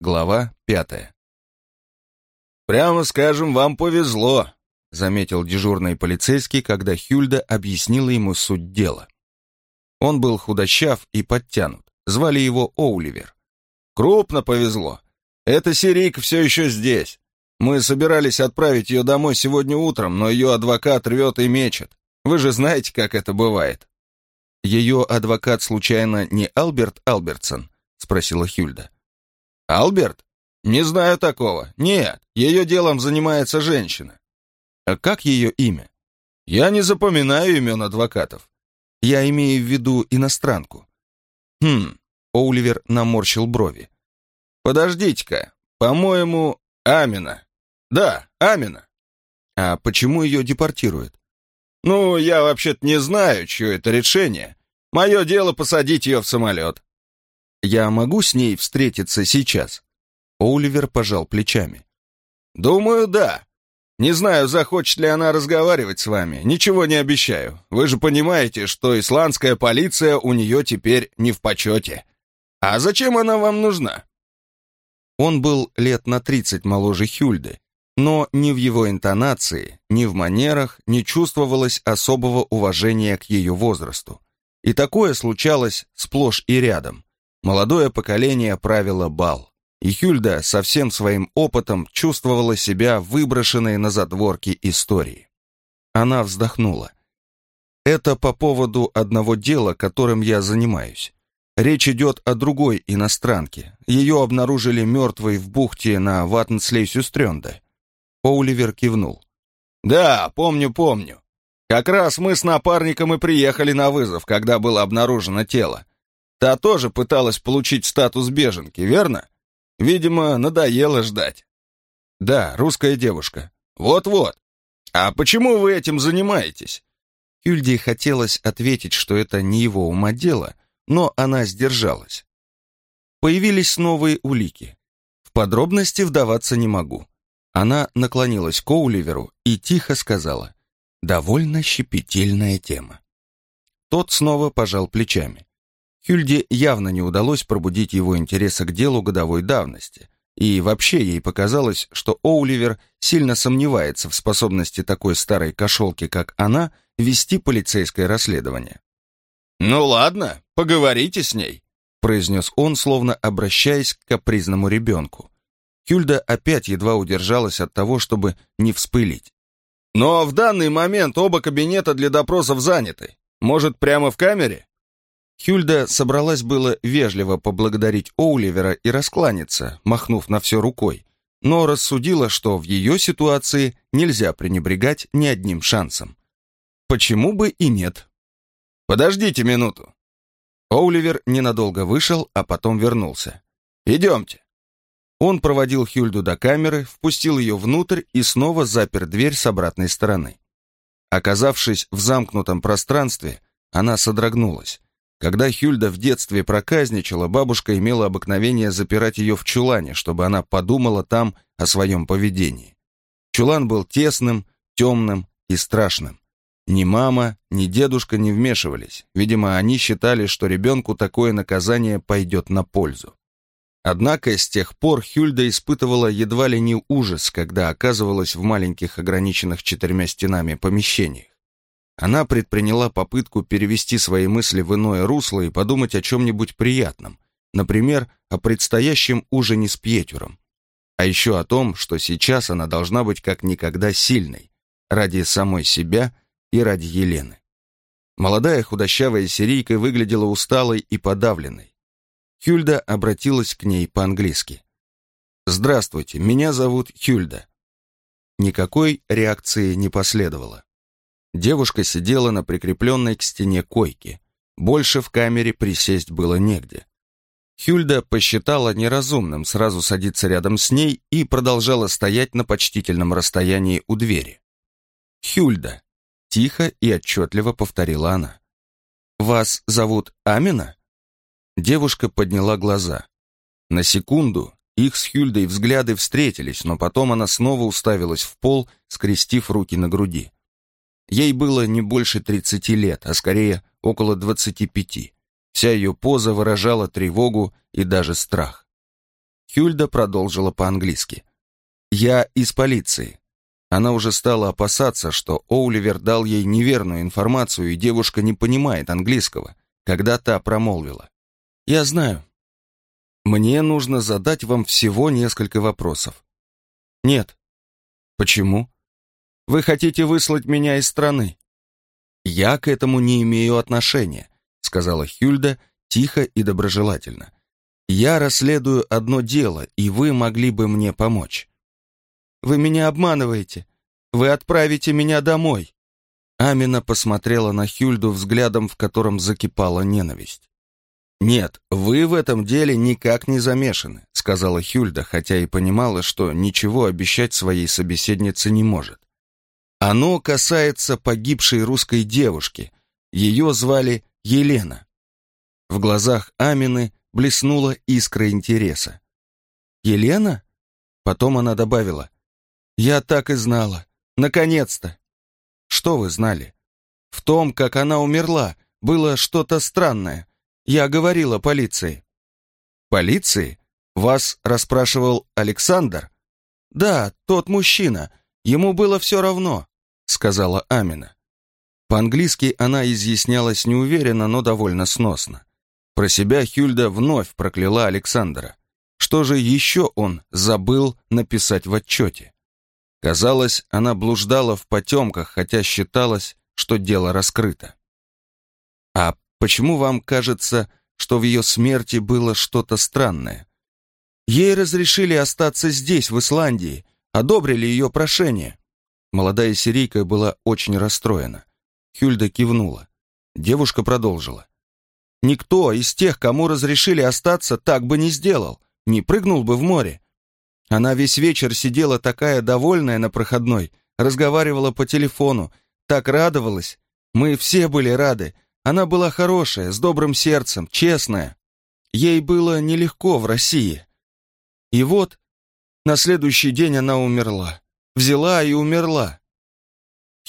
Глава пятая. «Прямо скажем, вам повезло», — заметил дежурный полицейский, когда Хюльда объяснила ему суть дела. Он был худощав и подтянут. Звали его Оуливер. «Крупно повезло. Эта сирийка все еще здесь. Мы собирались отправить ее домой сегодня утром, но ее адвокат рвет и мечет. Вы же знаете, как это бывает». «Ее адвокат, случайно, не Альберт Альбертсон?» — спросила Хюльда. Альберт? Не знаю такого. Нет, ее делом занимается женщина. А как ее имя? Я не запоминаю имен адвокатов. Я имею в виду иностранку. Хм, Оуливер наморщил брови. Подождите-ка, по-моему, Амина. Да, Амина. А почему ее депортируют? Ну, я вообще-то не знаю, чье это решение. Мое дело посадить ее в самолет. Я могу с ней встретиться сейчас?» Оливер пожал плечами. «Думаю, да. Не знаю, захочет ли она разговаривать с вами. Ничего не обещаю. Вы же понимаете, что исландская полиция у нее теперь не в почете. А зачем она вам нужна?» Он был лет на тридцать моложе Хюльды, но ни в его интонации, ни в манерах не чувствовалось особого уважения к ее возрасту. И такое случалось сплошь и рядом. Молодое поколение правило бал, и Хюльда со всем своим опытом чувствовала себя выброшенной на задворки истории. Она вздохнула. «Это по поводу одного дела, которым я занимаюсь. Речь идет о другой иностранке. Ее обнаружили мертвой в бухте на Ваттенслейсюстрёнде». Кивнул. «Да, помню, помню. Как раз мы с напарником и приехали на вызов, когда было обнаружено тело. Та тоже пыталась получить статус беженки, верно? Видимо, надоело ждать. Да, русская девушка. Вот-вот. А почему вы этим занимаетесь? Юльде хотелось ответить, что это не его ума дело, но она сдержалась. Появились новые улики. В подробности вдаваться не могу. Она наклонилась к Оуливеру и тихо сказала, «Довольно щепетильная тема». Тот снова пожал плечами. Хюльде явно не удалось пробудить его интереса к делу годовой давности, и вообще ей показалось, что Оуливер сильно сомневается в способности такой старой кошелки, как она, вести полицейское расследование. «Ну ладно, поговорите с ней», — произнес он, словно обращаясь к капризному ребенку. Хюльда опять едва удержалась от того, чтобы не вспылить. «Но в данный момент оба кабинета для допросов заняты. Может, прямо в камере?» Хюльда собралась было вежливо поблагодарить Оуливера и раскланяться, махнув на все рукой, но рассудила, что в ее ситуации нельзя пренебрегать ни одним шансом. Почему бы и нет? «Подождите минуту». Оуливер ненадолго вышел, а потом вернулся. «Идемте». Он проводил Хюльду до камеры, впустил ее внутрь и снова запер дверь с обратной стороны. Оказавшись в замкнутом пространстве, она содрогнулась. Когда Хюльда в детстве проказничала, бабушка имела обыкновение запирать ее в чулане, чтобы она подумала там о своем поведении. Чулан был тесным, темным и страшным. Ни мама, ни дедушка не вмешивались. Видимо, они считали, что ребенку такое наказание пойдет на пользу. Однако с тех пор Хюльда испытывала едва ли не ужас, когда оказывалась в маленьких ограниченных четырьмя стенами помещениях. Она предприняла попытку перевести свои мысли в иное русло и подумать о чем-нибудь приятном, например, о предстоящем ужине с Пьетюром. А еще о том, что сейчас она должна быть как никогда сильной, ради самой себя и ради Елены. Молодая худощавая сирийка выглядела усталой и подавленной. Хюльда обратилась к ней по-английски. «Здравствуйте, меня зовут Хюльда». Никакой реакции не последовало. Девушка сидела на прикрепленной к стене койке. Больше в камере присесть было негде. Хюльда посчитала неразумным сразу садиться рядом с ней и продолжала стоять на почтительном расстоянии у двери. «Хюльда», — тихо и отчетливо повторила она. «Вас зовут Амина?» Девушка подняла глаза. На секунду их с Хюльдой взгляды встретились, но потом она снова уставилась в пол, скрестив руки на груди. Ей было не больше 30 лет, а скорее около 25. Вся ее поза выражала тревогу и даже страх. Хюльда продолжила по-английски. «Я из полиции. Она уже стала опасаться, что Оуливер дал ей неверную информацию, и девушка не понимает английского, когда та промолвила. «Я знаю. Мне нужно задать вам всего несколько вопросов». «Нет». «Почему?» «Вы хотите выслать меня из страны?» «Я к этому не имею отношения», — сказала Хюльда тихо и доброжелательно. «Я расследую одно дело, и вы могли бы мне помочь». Вы меня обманываете. Вы отправите меня домой». Амина посмотрела на Хюльду взглядом, в котором закипала ненависть. «Нет, вы в этом деле никак не замешаны», — сказала Хюльда, хотя и понимала, что ничего обещать своей собеседнице не может. «Оно касается погибшей русской девушки. Ее звали Елена». В глазах Амины блеснула искра интереса. «Елена?» Потом она добавила, «Я так и знала. Наконец-то!» «Что вы знали?» «В том, как она умерла, было что-то странное. Я говорила полиции». «Полиции? Вас расспрашивал Александр?» «Да, тот мужчина. Ему было все равно», — сказала Амина. По-английски она изъяснялась неуверенно, но довольно сносно. Про себя Хюльда вновь прокляла Александра. Что же еще он забыл написать в отчете? Казалось, она блуждала в потемках, хотя считалось, что дело раскрыто. «А почему вам кажется, что в ее смерти было что-то странное?» «Ей разрешили остаться здесь, в Исландии, одобрили ее прошение». Молодая сирийка была очень расстроена. Хюльда кивнула. Девушка продолжила. «Никто из тех, кому разрешили остаться, так бы не сделал, не прыгнул бы в море. Она весь вечер сидела такая довольная на проходной, разговаривала по телефону, так радовалась. Мы все были рады. Она была хорошая, с добрым сердцем, честная. Ей было нелегко в России. И вот, на следующий день она умерла. Взяла и умерла.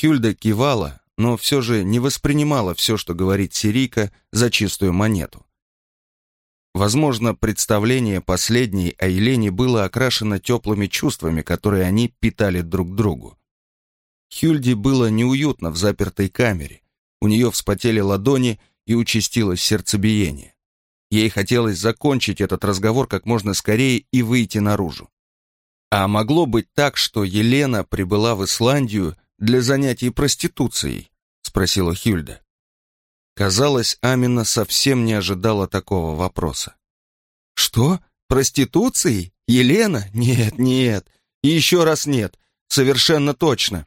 Хюльда кивала, но все же не воспринимала все, что говорит Сирийка, за чистую монету. Возможно, представление последней о Елене было окрашено теплыми чувствами, которые они питали друг другу. Хюльде было неуютно в запертой камере. У нее вспотели ладони и участилось сердцебиение. Ей хотелось закончить этот разговор как можно скорее и выйти наружу. А могло быть так, что Елена прибыла в Исландию для занятий проституцией? Спросила Хюльда. Казалось, Амина совсем не ожидала такого вопроса. «Что? Проституцией? Елена? Нет, нет. И еще раз нет. Совершенно точно».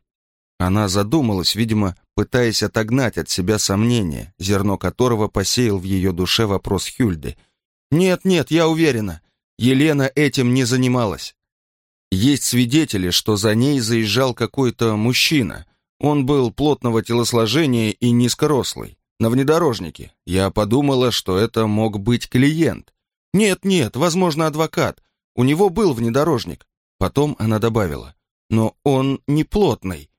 Она задумалась, видимо, пытаясь отогнать от себя сомнения, зерно которого посеял в ее душе вопрос Хюльды. «Нет, нет, я уверена. Елена этим не занималась. Есть свидетели, что за ней заезжал какой-то мужчина. Он был плотного телосложения и низкорослый на внедорожнике. Я подумала, что это мог быть клиент. Нет-нет, возможно, адвокат. У него был внедорожник. Потом она добавила. Но он не плотный.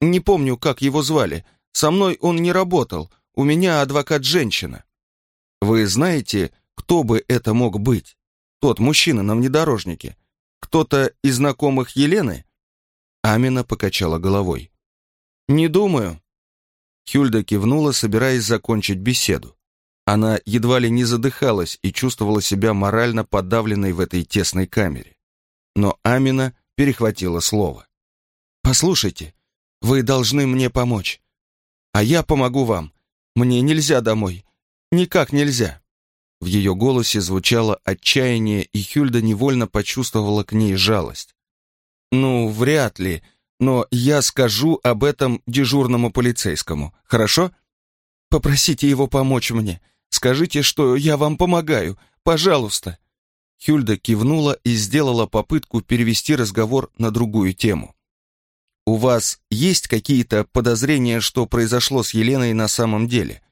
Не помню, как его звали. Со мной он не работал. У меня адвокат женщина. Вы знаете, кто бы это мог быть? Тот мужчина на внедорожнике. Кто-то из знакомых Елены? Амина покачала головой. «Не думаю. Хюльда кивнула, собираясь закончить беседу. Она едва ли не задыхалась и чувствовала себя морально подавленной в этой тесной камере. Но Амина перехватила слово. «Послушайте, вы должны мне помочь. А я помогу вам. Мне нельзя домой. Никак нельзя». В ее голосе звучало отчаяние, и Хюльда невольно почувствовала к ней жалость. «Ну, вряд ли», но я скажу об этом дежурному полицейскому, хорошо? Попросите его помочь мне. Скажите, что я вам помогаю. Пожалуйста». Хюльда кивнула и сделала попытку перевести разговор на другую тему. «У вас есть какие-то подозрения, что произошло с Еленой на самом деле?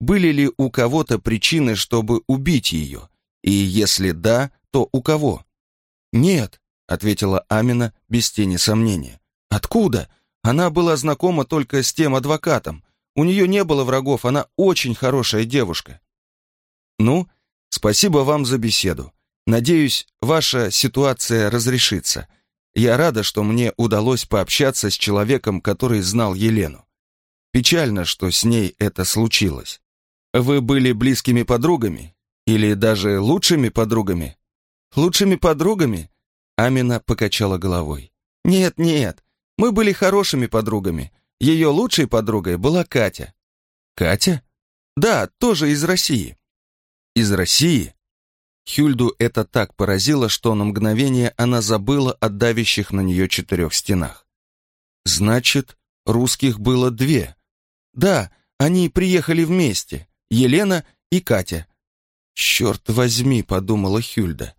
Были ли у кого-то причины, чтобы убить ее? И если да, то у кого?» «Нет», — ответила Амина без тени сомнения. Откуда? Она была знакома только с тем адвокатом. У нее не было врагов, она очень хорошая девушка. Ну, спасибо вам за беседу. Надеюсь, ваша ситуация разрешится. Я рада, что мне удалось пообщаться с человеком, который знал Елену. Печально, что с ней это случилось. Вы были близкими подругами? Или даже лучшими подругами? Лучшими подругами? Амина покачала головой. Нет, нет, мы были хорошими подругами. Ее лучшей подругой была Катя. Катя? Да, тоже из России. Из России? Хюльду это так поразило, что на мгновение она забыла о давящих на нее четырех стенах. Значит, русских было две. Да, они приехали вместе, Елена и Катя. «Черт возьми», — подумала Хюльда.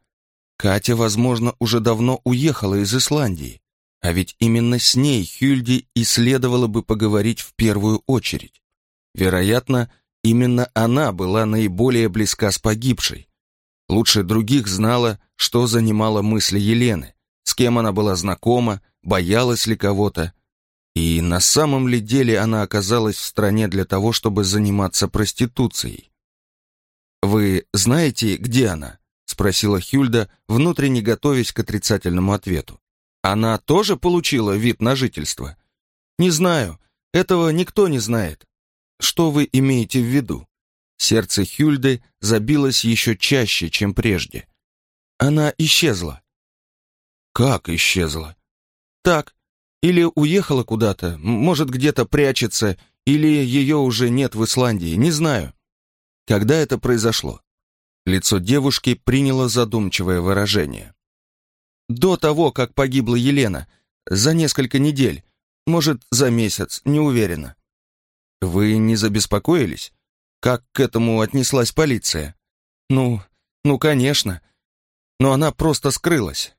Катя, возможно, уже давно уехала из Исландии, а ведь именно с ней Хюльде и следовало бы поговорить в первую очередь. Вероятно, именно она была наиболее близка с погибшей, Лучше других знала, что занимало мысли Елены, с кем она была знакома, боялась ли кого-то. И на самом ли деле она оказалась в стране для того, чтобы заниматься проституцией? «Вы знаете, где она?» — спросила Хюльда, внутренне готовясь к отрицательному ответу. «Она тоже получила вид на жительство?» «Не знаю. Этого никто не знает. Что вы имеете в виду?» Сердце Хюльды забилось еще чаще, чем прежде. Она исчезла. Как исчезла? Так, или уехала куда-то, может, где-то прячется, или ее уже нет в Исландии, не знаю. Когда это произошло? Лицо девушки приняло задумчивое выражение. До того, как погибла Елена, за несколько недель, может, за месяц, не уверена. Вы не забеспокоились? Как к этому отнеслась полиция? Ну, ну, конечно. Но она просто скрылась.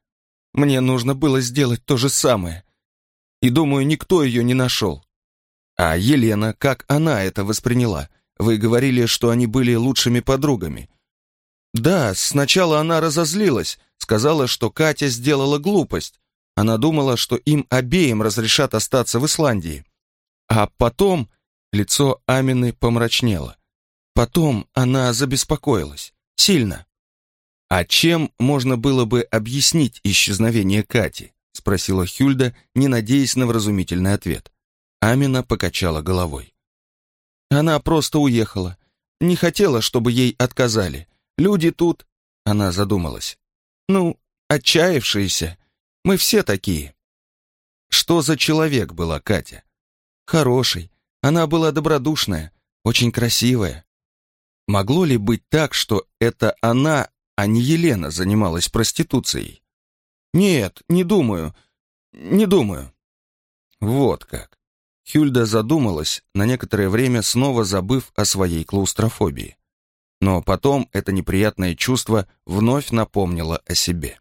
Мне нужно было сделать то же самое. И думаю, никто ее не нашел. А Елена, как она это восприняла? Вы говорили, что они были лучшими подругами. Да, сначала она разозлилась, сказала, что Катя сделала глупость. Она думала, что им обеим разрешат остаться в Исландии. А потом лицо Амины помрачнело. Потом она забеспокоилась. Сильно. «А чем можно было бы объяснить исчезновение Кати?» Спросила Хюльда, не надеясь на вразумительный ответ. Амина покачала головой. «Она просто уехала. Не хотела, чтобы ей отказали. Люди тут...» Она задумалась. «Ну, отчаявшиеся. Мы все такие». Что за человек была Катя? Хороший. Она была добродушная, очень красивая. Могло ли быть так, что это она, а не Елена, занималась проституцией? Нет, не думаю. Не думаю. Вот как. Хюльда задумалась, на некоторое время снова забыв о своей клаустрофобии. Но потом это неприятное чувство вновь напомнило о себе.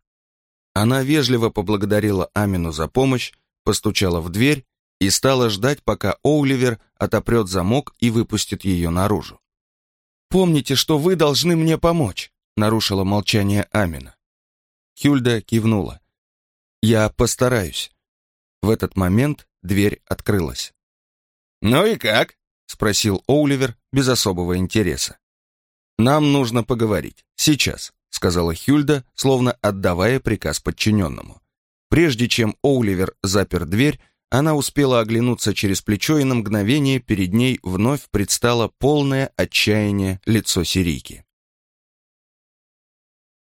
Она вежливо поблагодарила Амину за помощь, постучала в дверь и стала ждать, пока Оуливер отопрет замок и выпустит ее наружу. «Помните, что вы должны мне помочь», — нарушила молчание Амина. Хюльда кивнула. «Я постараюсь». В этот момент дверь открылась. «Ну и как?» — спросил Оуливер без особого интереса. «Нам нужно поговорить. Сейчас», — сказала Хюльда, словно отдавая приказ подчиненному. Прежде чем Оуливер запер дверь, она успела оглянуться через плечо, и на мгновение перед ней вновь предстало полное отчаяние лицо Сирийки.